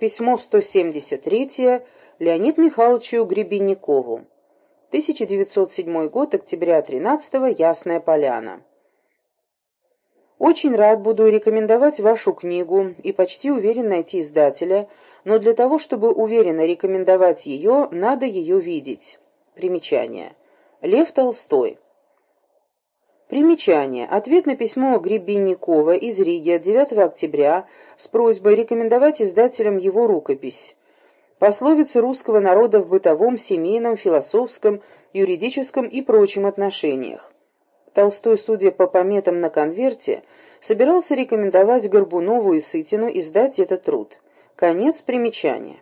Письмо 173 Леонид Михайловичу Гребенникову. 1907 год, октября 13 Ясная Поляна. Очень рад буду рекомендовать вашу книгу и почти уверен найти издателя, но для того, чтобы уверенно рекомендовать ее, надо ее видеть. Примечание. Лев Толстой. Примечание. Ответ на письмо Гребенникова из Риги от 9 октября с просьбой рекомендовать издателям его рукопись. Пословицы русского народа в бытовом, семейном, философском, юридическом и прочим отношениях. Толстой, судя по пометам на конверте, собирался рекомендовать Горбунову и Сытину издать этот труд. Конец примечания.